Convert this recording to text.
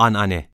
Anane.